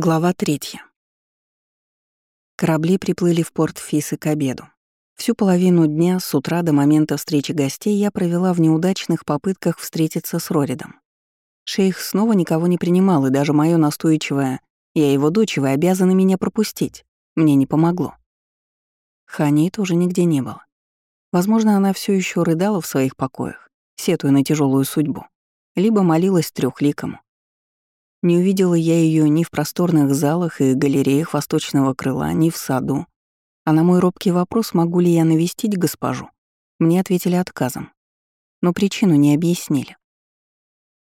Глава третья. Корабли приплыли в порт Фисы к обеду. Всю половину дня с утра до момента встречи гостей я провела в неудачных попытках встретиться с Роридом. Шейх снова никого не принимал, и даже мое настойчивое «я его дочь, вы обязаны меня пропустить» мне не помогло. Хани тоже нигде не было. Возможно, она все еще рыдала в своих покоях, сетуя на тяжелую судьбу, либо молилась трехликому. Не увидела я ее ни в просторных залах и галереях восточного крыла, ни в саду. А на мой робкий вопрос, могу ли я навестить госпожу, мне ответили отказом. Но причину не объяснили.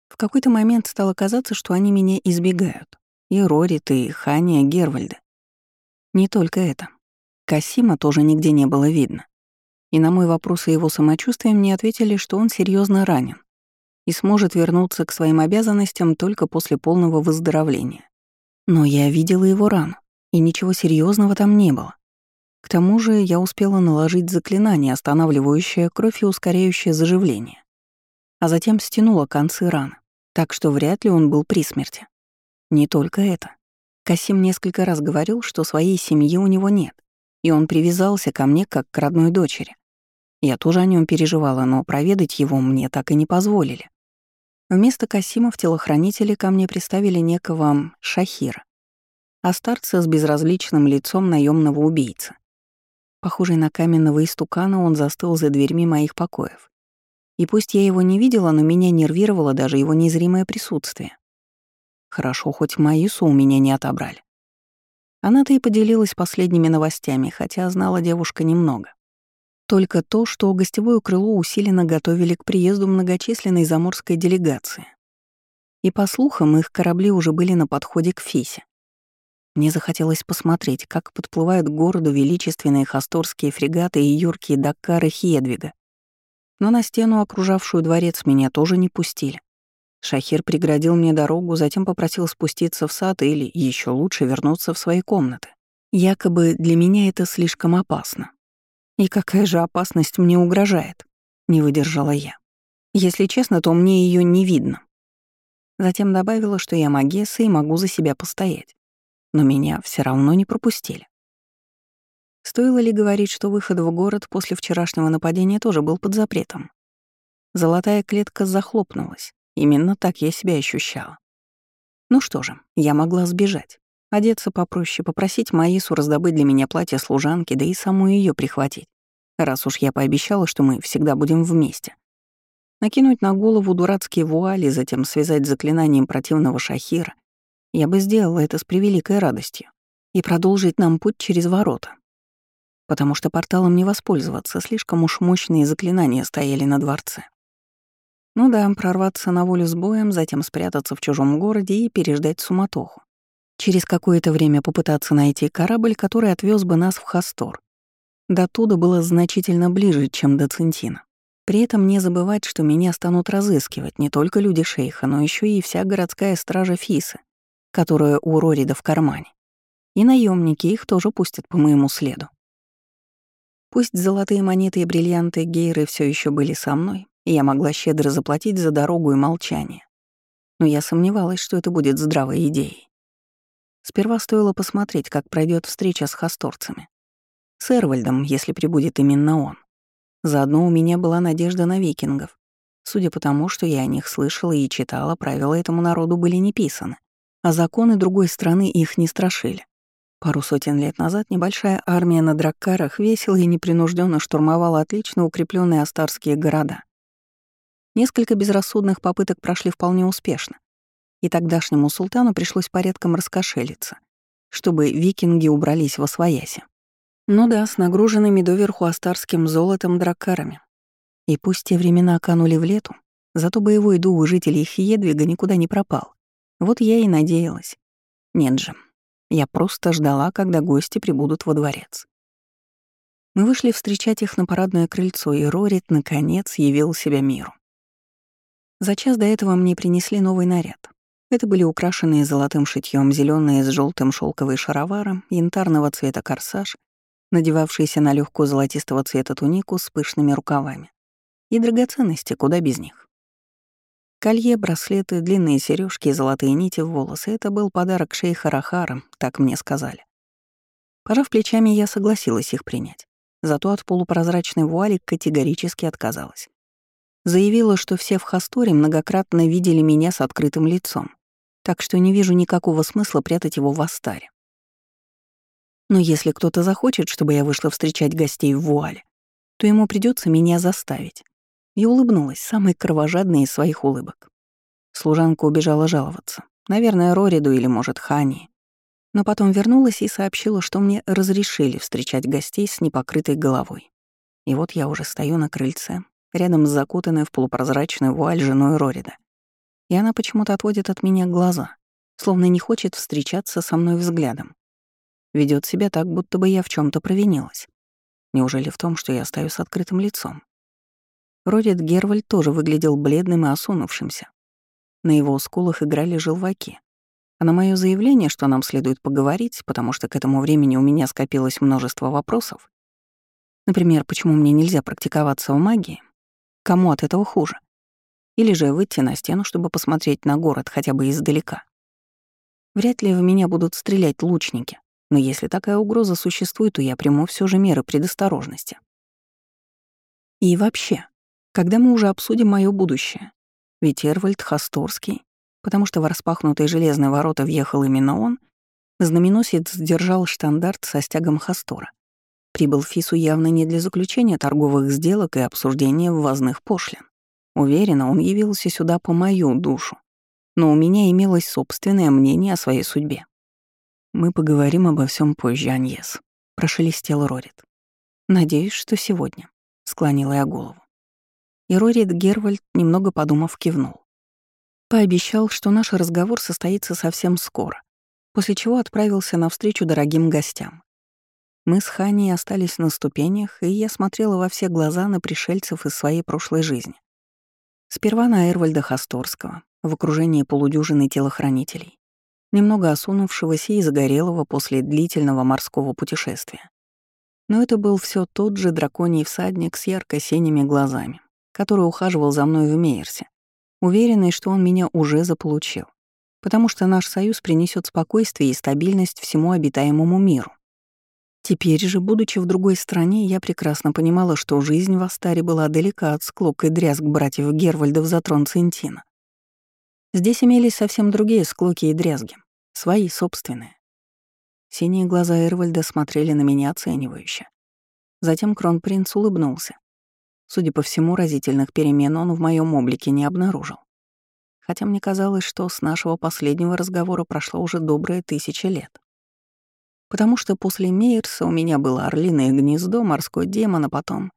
В какой-то момент стало казаться, что они меня избегают. И Рорит, и Ханя, Гервальда. Не только это. Касима тоже нигде не было видно. И на мой вопрос о его самочувствии мне ответили, что он серьезно ранен и сможет вернуться к своим обязанностям только после полного выздоровления. Но я видела его рану, и ничего серьезного там не было. К тому же я успела наложить заклинание, останавливающее кровь и ускоряющее заживление. А затем стянула концы раны, так что вряд ли он был при смерти. Не только это. Касим несколько раз говорил, что своей семьи у него нет, и он привязался ко мне как к родной дочери. Я тоже о нем переживала, но проведать его мне так и не позволили. Вместо Касима в телохранители ко мне приставили некого Шахира, а старца с безразличным лицом наемного убийцы. Похожий на каменного истукана, он застыл за дверьми моих покоев. И пусть я его не видела, но меня нервировало даже его незримое присутствие. Хорошо, хоть Маису у меня не отобрали. Она-то и поделилась последними новостями, хотя знала девушка немного. Только то, что гостевое крыло усиленно готовили к приезду многочисленной заморской делегации. И, по слухам, их корабли уже были на подходе к Фисе. Мне захотелось посмотреть, как подплывают к городу величественные хасторские фрегаты и юркие Даккары Хедвига. Но на стену, окружавшую дворец, меня тоже не пустили. Шахир преградил мне дорогу, затем попросил спуститься в сад или, еще лучше, вернуться в свои комнаты. Якобы для меня это слишком опасно. «И какая же опасность мне угрожает?» — не выдержала я. «Если честно, то мне ее не видно». Затем добавила, что я магесса и могу за себя постоять. Но меня все равно не пропустили. Стоило ли говорить, что выход в город после вчерашнего нападения тоже был под запретом? Золотая клетка захлопнулась. Именно так я себя ощущала. Ну что же, я могла сбежать. Одеться попроще, попросить Маису раздобыть для меня платье служанки, да и саму ее прихватить, раз уж я пообещала, что мы всегда будем вместе. Накинуть на голову дурацкие вуали, затем связать заклинанием противного шахира. Я бы сделала это с превеликой радостью. И продолжить нам путь через ворота. Потому что порталом не воспользоваться, слишком уж мощные заклинания стояли на дворце. Ну да, прорваться на волю с боем, затем спрятаться в чужом городе и переждать суматоху. Через какое-то время попытаться найти корабль, который отвез бы нас в Хастор. До туда было значительно ближе, чем до Центина. При этом не забывать, что меня станут разыскивать не только люди шейха, но еще и вся городская стража Фисы, которая у Рорида в кармане. И наемники их тоже пустят по моему следу. Пусть золотые монеты и бриллианты Гейры все еще были со мной, и я могла щедро заплатить за дорогу и молчание. Но я сомневалась, что это будет здравой идеей. Сперва стоило посмотреть, как пройдет встреча с хасторцами. С Эрвальдом, если прибудет именно он. Заодно у меня была надежда на викингов. Судя по тому, что я о них слышала и читала, правила этому народу были не писаны, а законы другой страны их не страшили. Пару сотен лет назад небольшая армия на Драккарах весело и непринужденно штурмовала отлично укрепленные астарские города. Несколько безрассудных попыток прошли вполне успешно, и тогдашнему султану пришлось порядком раскошелиться, чтобы викинги убрались во свояси. Ну да, с нагруженными доверху астарским золотом дракарами. И пусть те времена канули в лету, зато боевой дух у жителей Хьедвига никуда не пропал. Вот я и надеялась. Нет же, я просто ждала, когда гости прибудут во дворец. Мы вышли встречать их на парадное крыльцо, и Рорит, наконец, явил себя миру. За час до этого мне принесли новый наряд. Это были украшенные золотым шитьем зеленые с желтым шелковые шаровары, янтарного цвета корсаж, надевавшийся на легкую золотистого цвета тунику с пышными рукавами. И драгоценности, куда без них. Колье, браслеты, длинные сережки и золотые нити в волосы — это был подарок шейха Рахара, так мне сказали. Пожав плечами, я согласилась их принять. Зато от полупрозрачной вуали категорически отказалась. Заявила, что все в Хасторе многократно видели меня с открытым лицом, так что не вижу никакого смысла прятать его в Астаре. Но если кто-то захочет, чтобы я вышла встречать гостей в вуале, то ему придется меня заставить. И улыбнулась, самой кровожадной из своих улыбок. Служанка убежала жаловаться. Наверное, Рориду или, может, Хани. Но потом вернулась и сообщила, что мне разрешили встречать гостей с непокрытой головой. И вот я уже стою на крыльце, рядом с закутанной в полупрозрачную вуаль женой Рорида. И она почему-то отводит от меня глаза, словно не хочет встречаться со мной взглядом. Ведет себя так, будто бы я в чем то провинилась. Неужели в том, что я стою с открытым лицом? Родит Гервальд тоже выглядел бледным и осунувшимся. На его скулах играли желваки. А на мое заявление, что нам следует поговорить, потому что к этому времени у меня скопилось множество вопросов, например, почему мне нельзя практиковаться в магии, кому от этого хуже, или же выйти на стену, чтобы посмотреть на город хотя бы издалека. Вряд ли в меня будут стрелять лучники, но если такая угроза существует, то я приму все же меры предосторожности. И вообще, когда мы уже обсудим мое будущее. Ведь Эрвальд Хасторский, потому что в распахнутые железные ворота въехал именно он, знаменосец сдержал штандарт со стягом Хастора. Прибыл Фису явно не для заключения торговых сделок и обсуждения ввозных пошлин. Уверена, он явился сюда по мою душу. Но у меня имелось собственное мнение о своей судьбе. «Мы поговорим обо всем позже, Аньес», — прошелестел Рорит. «Надеюсь, что сегодня», — склонила я голову. И Рорит Гервальд, немного подумав, кивнул. Пообещал, что наш разговор состоится совсем скоро, после чего отправился навстречу дорогим гостям. Мы с Ханей остались на ступенях, и я смотрела во все глаза на пришельцев из своей прошлой жизни. Сперва на Эрвальда Хасторского, в окружении полудюжины телохранителей, немного осунувшегося и загорелого после длительного морского путешествия. Но это был все тот же драконий всадник с ярко-синими глазами, который ухаживал за мной в Мейерсе, уверенный, что он меня уже заполучил, потому что наш союз принесет спокойствие и стабильность всему обитаемому миру. Теперь же, будучи в другой стране, я прекрасно понимала, что жизнь в Астаре была далека от склок и дрязг братьев Гервальдов за трон Центина. Здесь имелись совсем другие склоки и дрязги, свои собственные. Синие глаза Эрвальда смотрели на меня оценивающе. Затем кронпринц улыбнулся, Судя по всему, разительных перемен он в моем облике не обнаружил. Хотя мне казалось, что с нашего последнего разговора прошло уже добрые тысячи лет. Потому что после Мейерса у меня было орлиное гнездо, морской демон, а потом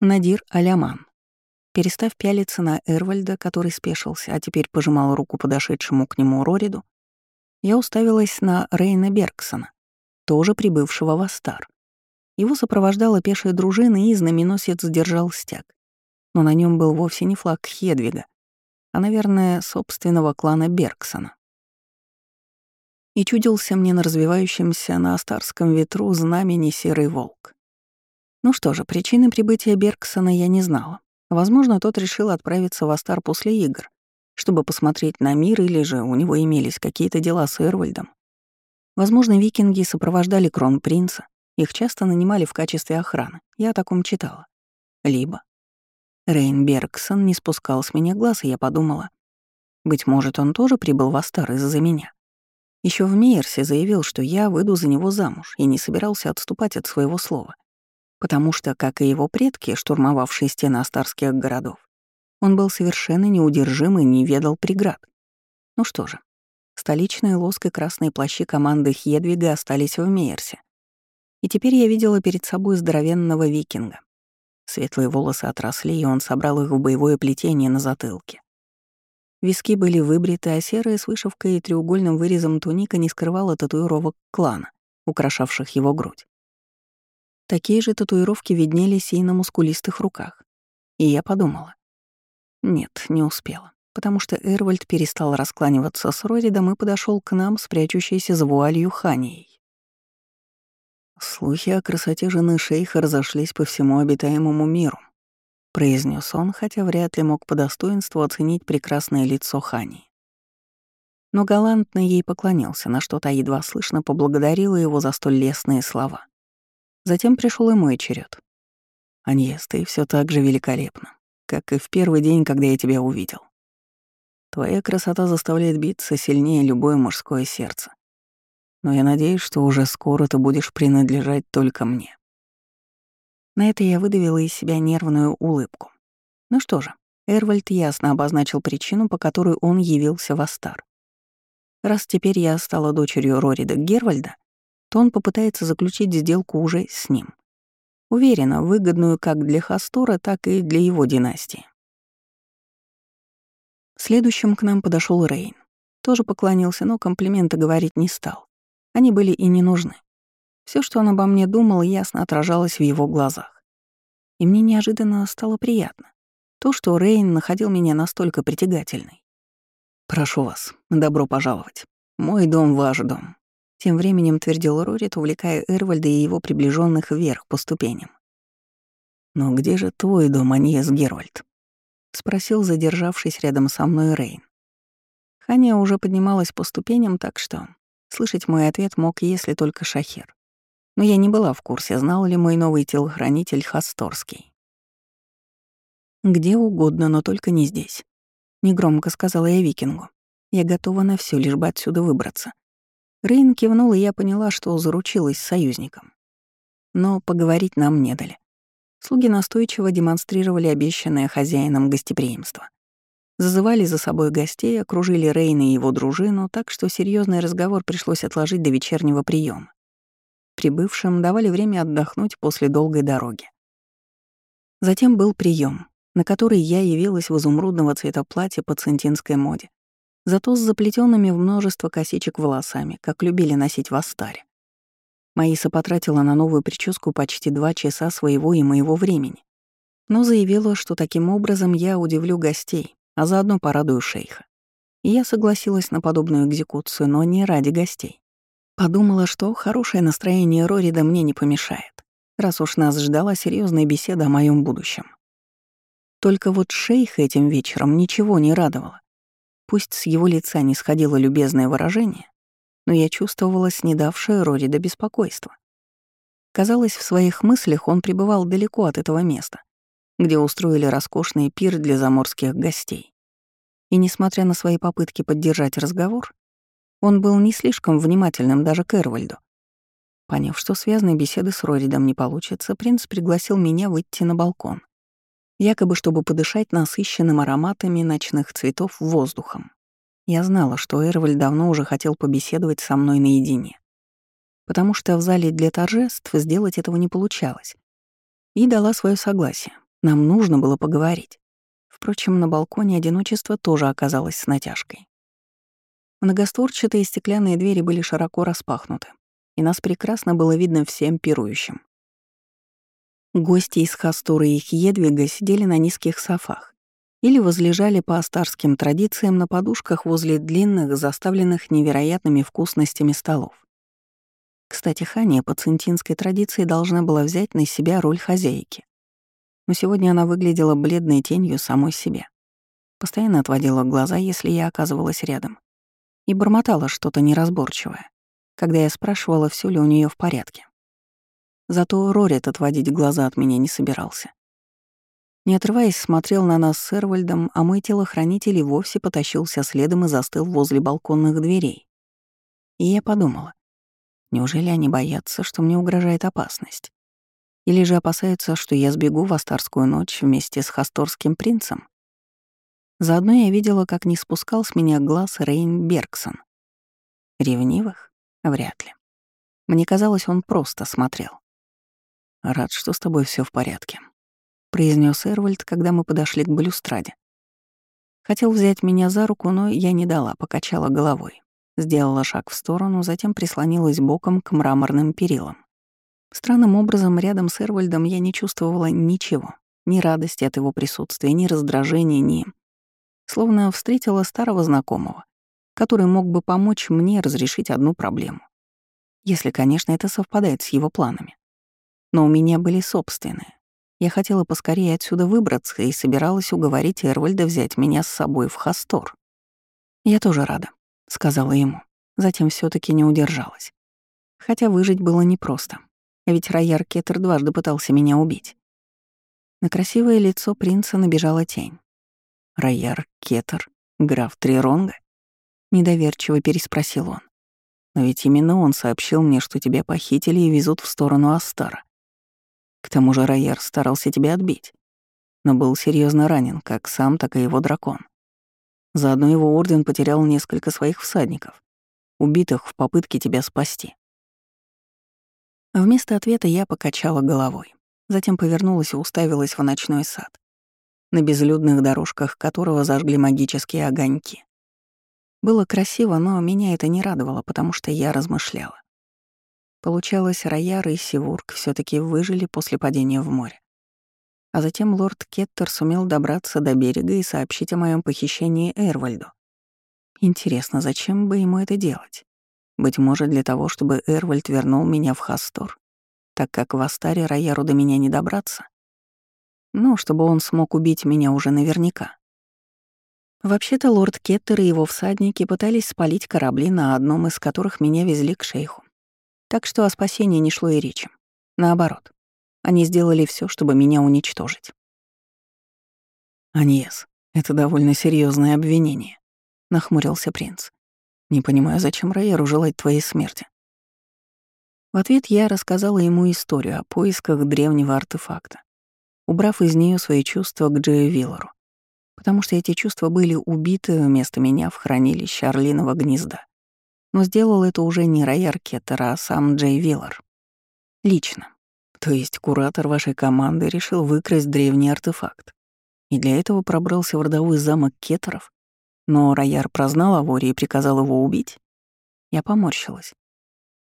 Надир Аляман. Перестав пялиться на Эрвальда, который спешился, а теперь пожимал руку подошедшему к нему Рориду, я уставилась на Рейна Бергсона, тоже прибывшего в Астар. Его сопровождала пешая дружина, и знаменосец держал стяг. Но на нем был вовсе не флаг Хедвига, а, наверное, собственного клана Бергсона. И чудился мне на развивающемся на астарском ветру знамени серый волк. Ну что же, причины прибытия Бергсона я не знала. Возможно, тот решил отправиться в Астар после игр, чтобы посмотреть на мир, или же у него имелись какие-то дела с Эрвальдом. Возможно, викинги сопровождали кронпринца, их часто нанимали в качестве охраны, я о таком читала. Либо Рейн Бергсон не спускал с меня глаз, и я подумала, быть может, он тоже прибыл в Астар из-за меня. Еще в Мейерсе заявил, что я выйду за него замуж, и не собирался отступать от своего слова. Потому что, как и его предки, штурмовавшие стены астарских городов, он был совершенно неудержим и не ведал преград. Ну что же, столичные лоск и красные плащи команды Хедвига остались в Мейерсе, и теперь я видела перед собой здоровенного викинга. Светлые волосы отросли, и он собрал их в боевое плетение на затылке. Виски были выбриты, а серая с вышивкой и треугольным вырезом туника не скрывала татуировок клана, украшавших его грудь. Такие же татуировки виднелись и на мускулистых руках. И я подумала. Нет, не успела, потому что Эрвальд перестал раскланиваться с Роридом и подошел к нам с прячущейся за вуалью Ханией. Слухи о красоте жены шейха разошлись по всему обитаемому миру. — произнес он, хотя вряд ли мог по достоинству оценить прекрасное лицо Хани. Но галантно ей поклонился, на что та едва слышно поблагодарила его за столь лестные слова. Затем пришел и мой черед. «Аньес, ты все так же великолепна, как и в первый день, когда я тебя увидел. Твоя красота заставляет биться сильнее любое мужское сердце. Но я надеюсь, что уже скоро ты будешь принадлежать только мне». На это я выдавила из себя нервную улыбку. Ну что же, Эрвальд ясно обозначил причину, по которой он явился в Астар. Раз теперь я стала дочерью Рорида Гервальда, то он попытается заключить сделку уже с ним. Уверена, выгодную как для Хастора, так и для его династии. Следующим к нам подошел Рейн. Тоже поклонился, но комплименты говорить не стал. Они были и не нужны. Все, что он обо мне думал, ясно отражалось в его глазах. И мне неожиданно стало приятно. То, что Рейн находил меня настолько притягательной. «Прошу вас, добро пожаловать. Мой дом — ваш дом», — тем временем твердил Рорит, увлекая Эрвальда и его приближенных вверх по ступеням. «Но где же твой дом, Аньес Гервальд?» — спросил, задержавшись рядом со мной Рейн. Ханя уже поднималась по ступеням, так что слышать мой ответ мог, если только Шахер. Но я не была в курсе, знал ли мой новый телохранитель Хасторский. «Где угодно, но только не здесь», Негромко сказала я викингу. Я готова на все, лишь бы отсюда выбраться. Рейн кивнул, и я поняла, что заручилась союзником. Но поговорить нам не дали. Слуги настойчиво демонстрировали обещанное хозяином гостеприимство. Зазывали за собой гостей, окружили Рейна и его дружину, так что серьезный разговор пришлось отложить до вечернего приема. Прибывшим давали время отдохнуть после долгой дороги. Затем был прием, на который я явилась в изумрудного цвета платье по центинской моде, зато с заплетенными в множество косичек волосами, как любили носить в Астаре. Маиса потратила на новую прическу почти два часа своего и моего времени, но заявила, что таким образом я удивлю гостей, а заодно порадую шейха. И я согласилась на подобную экзекуцию, но не ради гостей. Подумала, что хорошее настроение Рорида мне не помешает, раз уж нас ждала серьезная беседа о моем будущем. Только вот шейх этим вечером ничего не радовало. Пусть с его лица не сходило любезное выражение, но я чувствовала снедавшее Рорида беспокойство. Казалось, в своих мыслях он пребывал далеко от этого места, где устроили роскошный пир для заморских гостей. И несмотря на свои попытки поддержать разговор, он был не слишком внимательным даже к Эрвальду. Поняв, что связанной беседы с Роридом не получится, принц пригласил меня выйти на балкон якобы чтобы подышать насыщенным ароматами ночных цветов воздухом. Я знала, что Эрваль давно уже хотел побеседовать со мной наедине, потому что в зале для торжеств сделать этого не получалось. И дала свое согласие. Нам нужно было поговорить. Впрочем, на балконе одиночество тоже оказалось с натяжкой. Многостворчатые стеклянные двери были широко распахнуты, и нас прекрасно было видно всем пирующим. Гости из Хастура и Хьедвига сидели на низких софах или возлежали по астарским традициям на подушках возле длинных, заставленных невероятными вкусностями столов. Кстати, Ханя по центинской традиции должна была взять на себя роль хозяйки. Но сегодня она выглядела бледной тенью самой себя. Постоянно отводила глаза, если я оказывалась рядом. И бормотала что-то неразборчивое, когда я спрашивала, все ли у нее в порядке. Зато Рорит отводить глаза от меня не собирался. Не отрываясь, смотрел на нас с Эрвальдом, а мой телохранитель и вовсе потащился следом и застыл возле балконных дверей. И я подумала, неужели они боятся, что мне угрожает опасность? Или же опасаются, что я сбегу в Астарскую ночь вместе с Хасторским принцем? Заодно я видела, как не спускал с меня глаз Рейн Бергсон. Ревнивых? Вряд ли. Мне казалось, он просто смотрел. «Рад, что с тобой все в порядке», — произнес Эрвальд, когда мы подошли к балюстраде. Хотел взять меня за руку, но я не дала, покачала головой. Сделала шаг в сторону, затем прислонилась боком к мраморным перилам. Странным образом рядом с Эрвальдом я не чувствовала ничего. Ни радости от его присутствия, ни раздражения, ни... Словно встретила старого знакомого, который мог бы помочь мне разрешить одну проблему. Если, конечно, это совпадает с его планами но у меня были собственные. Я хотела поскорее отсюда выбраться и собиралась уговорить Эрвальда взять меня с собой в Хастор. «Я тоже рада», — сказала ему. Затем все таки не удержалась. Хотя выжить было непросто. Ведь Рояр Кеттер дважды пытался меня убить. На красивое лицо принца набежала тень. «Рояр Кеттер? Граф Триронга?» Недоверчиво переспросил он. «Но ведь именно он сообщил мне, что тебя похитили и везут в сторону Астара. К тому же Рояр старался тебя отбить, но был серьезно ранен, как сам, так и его дракон. Заодно его орден потерял несколько своих всадников, убитых в попытке тебя спасти. Вместо ответа я покачала головой, затем повернулась и уставилась в ночной сад, на безлюдных дорожках которого зажгли магические огоньки. Было красиво, но меня это не радовало, потому что я размышляла. Получалось, Рояр и Сивург все таки выжили после падения в море. А затем лорд Кеттер сумел добраться до берега и сообщить о моем похищении Эрвальду. Интересно, зачем бы ему это делать? Быть может, для того, чтобы Эрвальд вернул меня в Хастор, так как в Астаре Рояру до меня не добраться? Ну, чтобы он смог убить меня уже наверняка. Вообще-то лорд Кеттер и его всадники пытались спалить корабли, на одном из которых меня везли к шейху. Так что о спасении не шло и речи. Наоборот, они сделали все, чтобы меня уничтожить. «Аньес, это довольно серьезное обвинение», — нахмурился принц. «Не понимаю, зачем Райеру желать твоей смерти?» В ответ я рассказала ему историю о поисках древнего артефакта, убрав из нее свои чувства к Джею Виллару, потому что эти чувства были убиты вместо меня в хранилище Орлиного гнезда. Но сделал это уже не Райер Кеттер, а сам Джей Виллар. Лично. То есть куратор вашей команды решил выкрасть древний артефакт. И для этого пробрался в родовой замок Кеттеров. Но Рояр прознал воре и приказал его убить. Я поморщилась.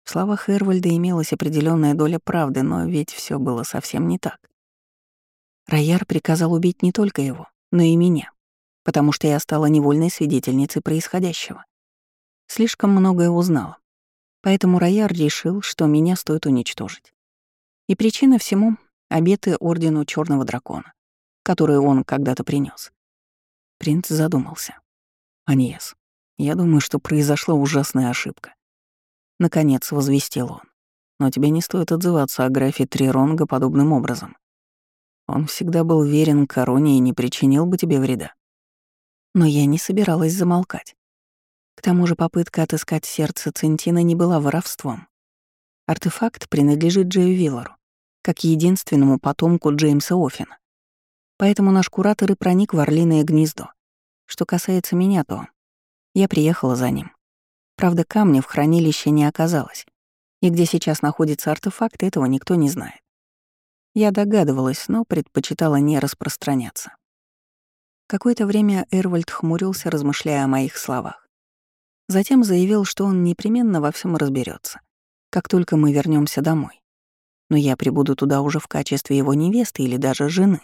В словах Эрвальда имелась определенная доля правды, но ведь все было совсем не так. Рояр приказал убить не только его, но и меня, потому что я стала невольной свидетельницей происходящего. Слишком многое узнала. Поэтому Рояр решил, что меня стоит уничтожить. И причина всему — обеты Ордену Черного Дракона, которые он когда-то принес. Принц задумался. «Аньес, я думаю, что произошла ужасная ошибка». Наконец возвестил он. «Но тебе не стоит отзываться о графе Триронга подобным образом. Он всегда был верен короне и не причинил бы тебе вреда». Но я не собиралась замолкать. К тому же попытка отыскать сердце Центина не была воровством. Артефакт принадлежит Джею Виллару, как единственному потомку Джеймса Оффина. Поэтому наш куратор и проник в Орлиное гнездо. Что касается меня, то я приехала за ним. Правда, камня в хранилище не оказалось, и где сейчас находится артефакт, этого никто не знает. Я догадывалась, но предпочитала не распространяться. Какое-то время Эрвальд хмурился, размышляя о моих словах. Затем заявил, что он непременно во всем разберется, как только мы вернемся домой. Но я прибуду туда уже в качестве его невесты или даже жены,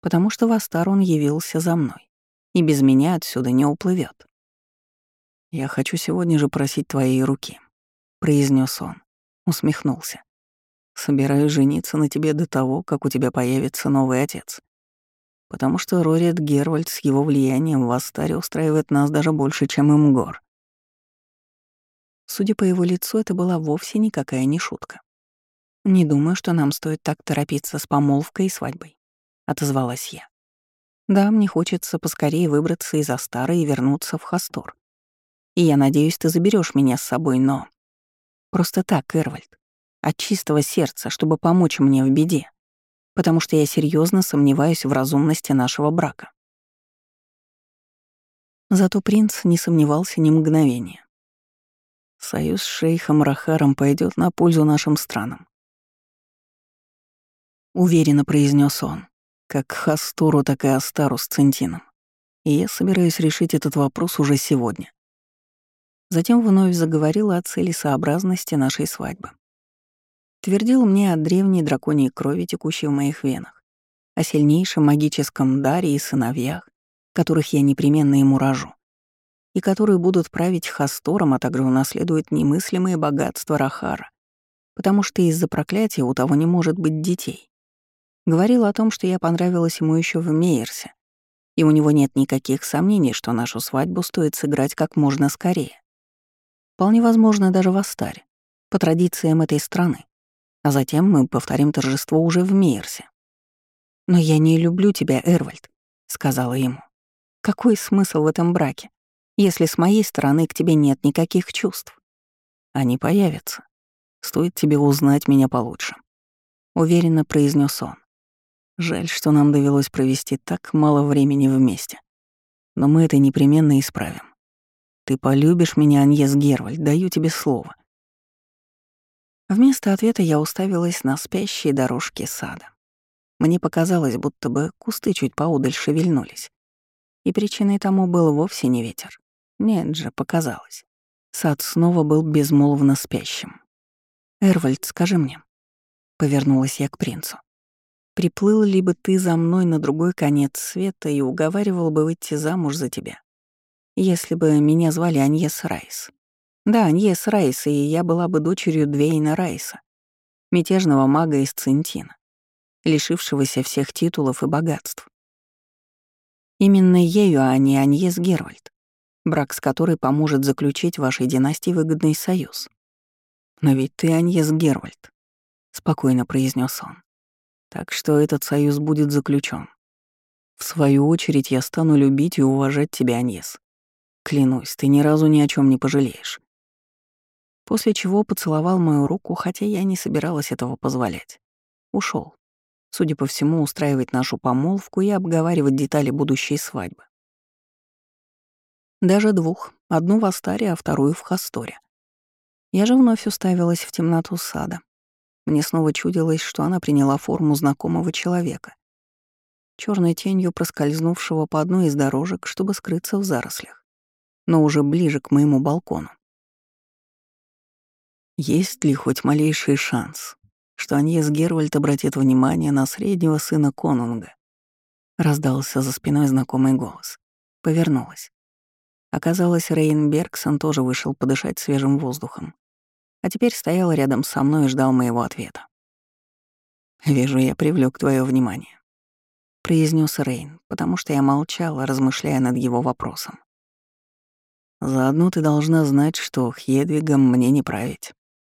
потому что в Астар он явился за мной, и без меня отсюда не уплывет. «Я хочу сегодня же просить твоей руки», — произнес он, усмехнулся. «Собираюсь жениться на тебе до того, как у тебя появится новый отец. Потому что Рорет Гервальд с его влиянием в Астаре устраивает нас даже больше, чем Имгор. Судя по его лицу, это была вовсе никакая не шутка. «Не думаю, что нам стоит так торопиться с помолвкой и свадьбой», — отозвалась я. «Да, мне хочется поскорее выбраться из Астара и вернуться в Хастор. И я надеюсь, ты заберешь меня с собой, но... Просто так, Эрвальд. От чистого сердца, чтобы помочь мне в беде. Потому что я серьезно сомневаюсь в разумности нашего брака». Зато принц не сомневался ни мгновения. Союз с шейхом Рахаром пойдет на пользу нашим странам. Уверенно произнес он, как Хастуру, так и Астару с Центином. И я собираюсь решить этот вопрос уже сегодня. Затем вновь заговорила о целесообразности нашей свадьбы. Твердил мне о древней драконьей крови, текущей в моих венах, о сильнейшем магическом даре и сыновьях, которых я непременно ему рожу и которые будут править Хастором, а также унаследуют немыслимые богатства Рахара, потому что из-за проклятия у того не может быть детей. Говорил о том, что я понравилась ему еще в Мейерсе, и у него нет никаких сомнений, что нашу свадьбу стоит сыграть как можно скорее. Вполне возможно, даже в Астаре, по традициям этой страны. А затем мы повторим торжество уже в Мейерсе. «Но я не люблю тебя, Эрвальд», — сказала ему. «Какой смысл в этом браке, если с моей стороны к тебе нет никаких чувств?» «Они появятся. Стоит тебе узнать меня получше», — уверенно произнес он. «Жаль, что нам довелось провести так мало времени вместе. Но мы это непременно исправим. Ты полюбишь меня, Аньес Гервальд, даю тебе слово. Вместо ответа я уставилась на спящие дорожки сада. Мне показалось, будто бы кусты чуть поодаль шевельнулись. И причиной тому был вовсе не ветер. Нет же, показалось. Сад снова был безмолвно спящим. «Эрвальд, скажи мне», — повернулась я к принцу, «приплыл ли бы ты за мной на другой конец света и уговаривал бы выйти замуж за тебя? если бы меня звали Аньес Райс. Да, Аньес Райс, и я была бы дочерью Двейна Райса, мятежного мага из Центина, лишившегося всех титулов и богатств. Именно ею, а не Аньес Гервальд, брак с которой поможет заключить вашей династии выгодный союз. Но ведь ты Аньес Гервальд, спокойно произнес он. Так что этот союз будет заключен. В свою очередь я стану любить и уважать тебя, Аньес. Клянусь, ты ни разу ни о чем не пожалеешь. После чего поцеловал мою руку, хотя я не собиралась этого позволять. Ушел. Судя по всему, устраивать нашу помолвку и обговаривать детали будущей свадьбы. Даже двух. Одну в Астаре, а вторую в Хасторе. Я же вновь уставилась в темноту сада. Мне снова чудилось, что она приняла форму знакомого человека, черной тенью проскользнувшего по одной из дорожек, чтобы скрыться в зарослях но уже ближе к моему балкону. Есть ли хоть малейший шанс, что Аньес Гервальд обратит внимание на среднего сына Конунга? Раздался за спиной знакомый голос. Повернулась. Оказалось, Рейн Бергсон тоже вышел подышать свежим воздухом, а теперь стоял рядом со мной и ждал моего ответа. «Вижу, я привлек твое внимание», — произнес Рейн, потому что я молчала, размышляя над его вопросом. Заодно ты должна знать, что Хедвигом мне не править.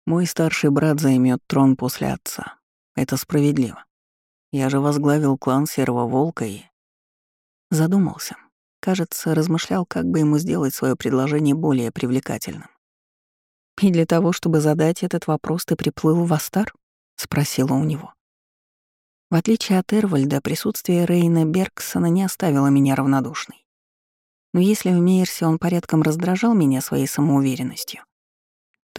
Мой старший брат займет трон после отца. Это справедливо. Я же возглавил клан Серого Волка и... Задумался. Кажется, размышлял, как бы ему сделать свое предложение более привлекательным. «И для того, чтобы задать этот вопрос, ты приплыл в Астар?» — спросила у него. В отличие от Эрвальда, присутствие Рейна Бергсона не оставило меня равнодушной. Но если в Мейерсе он порядком раздражал меня своей самоуверенностью,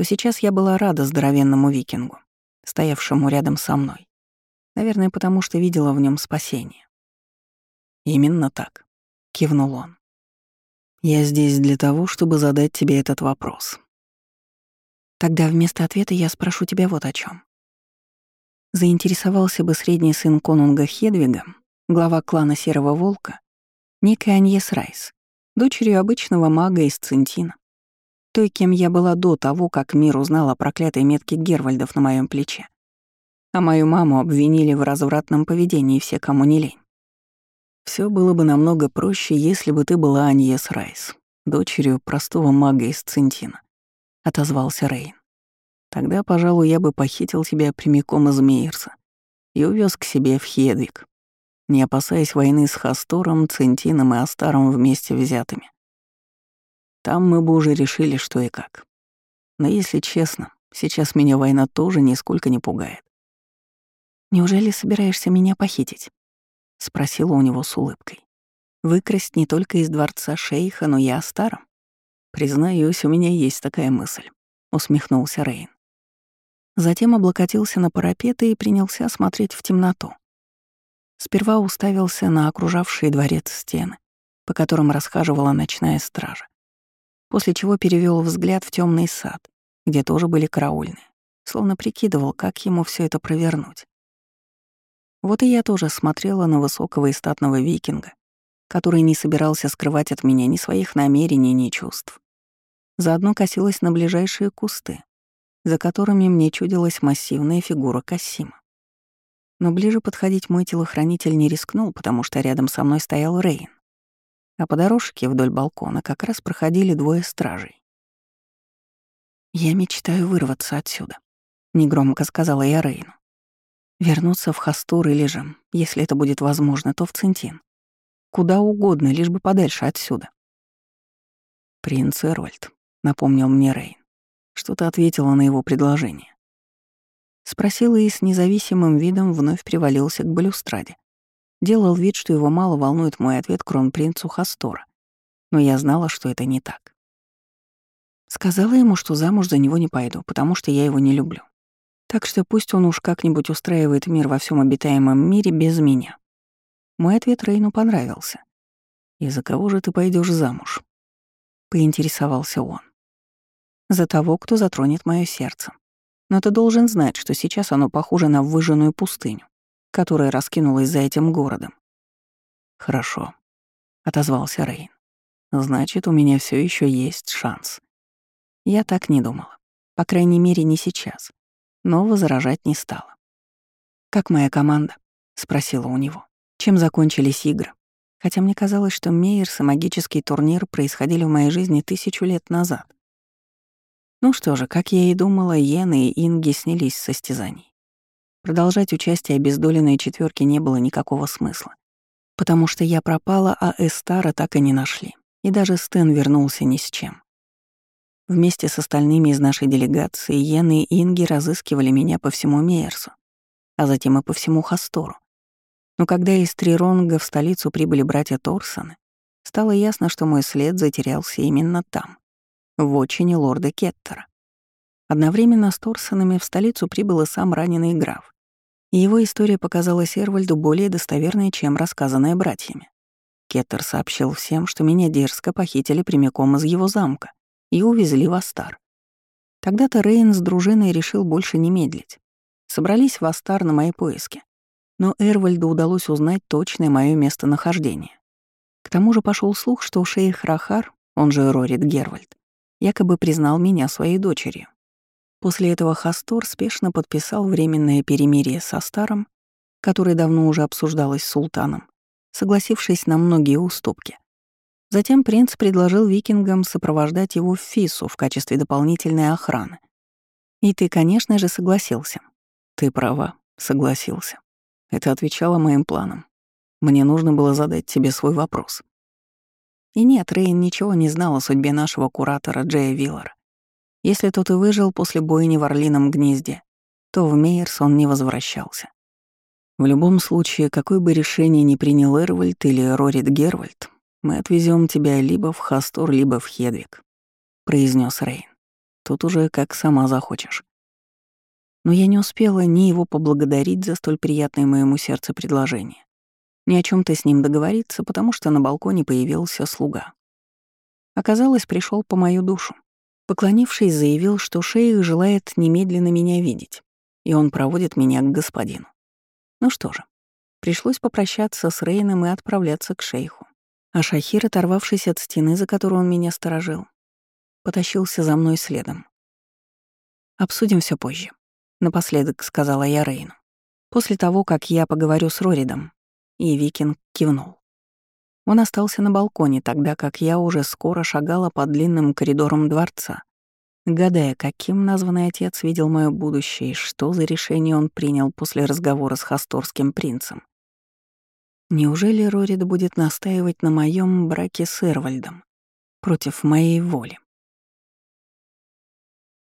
то сейчас я была рада здоровенному викингу, стоявшему рядом со мной. Наверное, потому что видела в нем спасение. «Именно так», — кивнул он. «Я здесь для того, чтобы задать тебе этот вопрос». Тогда вместо ответа я спрошу тебя вот о чем. Заинтересовался бы средний сын конунга Хедвига, глава клана Серого Волка, некий Аньес Райс, дочерью обычного мага из Центина. Той, кем я была до того, как мир узнал о проклятой метке Гервальдов на моем плече. А мою маму обвинили в развратном поведении все, кому не лень. Все было бы намного проще, если бы ты была Аньес Райс, дочерью простого мага из Центина, — отозвался Рейн. Тогда, пожалуй, я бы похитил тебя прямиком из Мейерса и увез к себе в Хедвик не опасаясь войны с Хастором, Центином и Астаром вместе взятыми. Там мы бы уже решили, что и как. Но если честно, сейчас меня война тоже нисколько не пугает. «Неужели собираешься меня похитить?» — спросила у него с улыбкой. «Выкрасть не только из дворца шейха, но и Астара?» «Признаюсь, у меня есть такая мысль», — усмехнулся Рейн. Затем облокотился на парапет и принялся смотреть в темноту. Сперва уставился на окружавшие дворец стены, по которым расхаживала ночная стража, после чего перевел взгляд в темный сад, где тоже были караульные, словно прикидывал, как ему все это провернуть. Вот и я тоже смотрела на высокого и статного викинга, который не собирался скрывать от меня ни своих намерений, ни чувств. Заодно косилась на ближайшие кусты, за которыми мне чудилась массивная фигура Кассима. Но ближе подходить мой телохранитель не рискнул, потому что рядом со мной стоял Рейн. А по дорожке вдоль балкона как раз проходили двое стражей. «Я мечтаю вырваться отсюда», — негромко сказала я Рейну. «Вернуться в Хастур или же, если это будет возможно, то в Центин. Куда угодно, лишь бы подальше отсюда». «Принц Эрвальд», — напомнил мне Рейн. Что-то ответила на его предложение. Спросила и с независимым видом вновь привалился к балюстраде. Делал вид, что его мало волнует мой ответ кронпринцу Хастора. Но я знала, что это не так. Сказала ему, что замуж за него не пойду, потому что я его не люблю. Так что пусть он уж как-нибудь устраивает мир во всем обитаемом мире без меня. Мой ответ Рейну понравился. «И за кого же ты пойдешь замуж?» — поинтересовался он. «За того, кто затронет мое сердце. Но ты должен знать, что сейчас оно похоже на выжженную пустыню, которая раскинулась за этим городом». «Хорошо», — отозвался Рейн. «Значит, у меня все еще есть шанс». Я так не думала. По крайней мере, не сейчас. Но возражать не стала. «Как моя команда?» — спросила у него. «Чем закончились игры?» Хотя мне казалось, что Мейерс и магический турнир происходили в моей жизни тысячу лет назад. Ну что же, как я и думала, Йены и Инги снялись с состязаний. Продолжать участие обездоленной четверки не было никакого смысла. Потому что я пропала, а Эстара так и не нашли. И даже Стэн вернулся ни с чем. Вместе с остальными из нашей делегации Йены и Инги разыскивали меня по всему Мейерсу, а затем и по всему Хастору. Но когда из Триронга в столицу прибыли братья Торсоны, стало ясно, что мой след затерялся именно там, в очине лорда Кеттера. Одновременно с Торсонами в столицу прибыл и сам раненый граф, и его история показалась Эрвальду более достоверной, чем рассказанная братьями. Кеттер сообщил всем, что меня дерзко похитили прямиком из его замка, и увезли в Астар. Тогда-то Рейн с дружиной решил больше не медлить. Собрались в Астар на мои поиски. Но Эрвальду удалось узнать точное мое местонахождение. К тому же пошел слух, что шейх Рахар, он же Рорит Гервальд, якобы признал меня своей дочерью. После этого Хастор спешно подписал временное перемирие со Старом, которое давно уже обсуждалось с султаном, согласившись на многие уступки. Затем принц предложил викингам сопровождать его в Фису в качестве дополнительной охраны. И ты, конечно же, согласился. Ты права, согласился. Это отвечало моим планам. Мне нужно было задать тебе свой вопрос. И нет, Рейн ничего не знал о судьбе нашего куратора Джея Виллара. Если тот и выжил после бойни в Орлином гнезде, то в Мейерс он не возвращался. В любом случае, какое бы решение ни принял Эрвальд или Рорит Гервальд, мы отвезем тебя либо в Хастор, либо в Хедвик», — произнес Рейн. «Тут уже как сама захочешь». Но я не успела ни его поблагодарить за столь приятное моему сердцу предложение, ни о чем то с ним договориться, потому что на балконе появился слуга. Оказалось, пришел по мою душу. Поклонившись, заявил, что шейх желает немедленно меня видеть, и он проводит меня к господину. Ну что же, пришлось попрощаться с Рейном и отправляться к шейху. А Шахир, оторвавшись от стены, за которую он меня сторожил, потащился за мной следом. «Обсудим все позже», — напоследок сказала я Рейну. «После того, как я поговорю с Роридом». И Викинг кивнул. Он остался на балконе, тогда как я уже скоро шагала по длинным коридорам дворца, гадая, каким названный отец видел мое будущее и что за решение он принял после разговора с хасторским принцем. Неужели Рорид будет настаивать на моем браке с Эрвальдом против моей воли?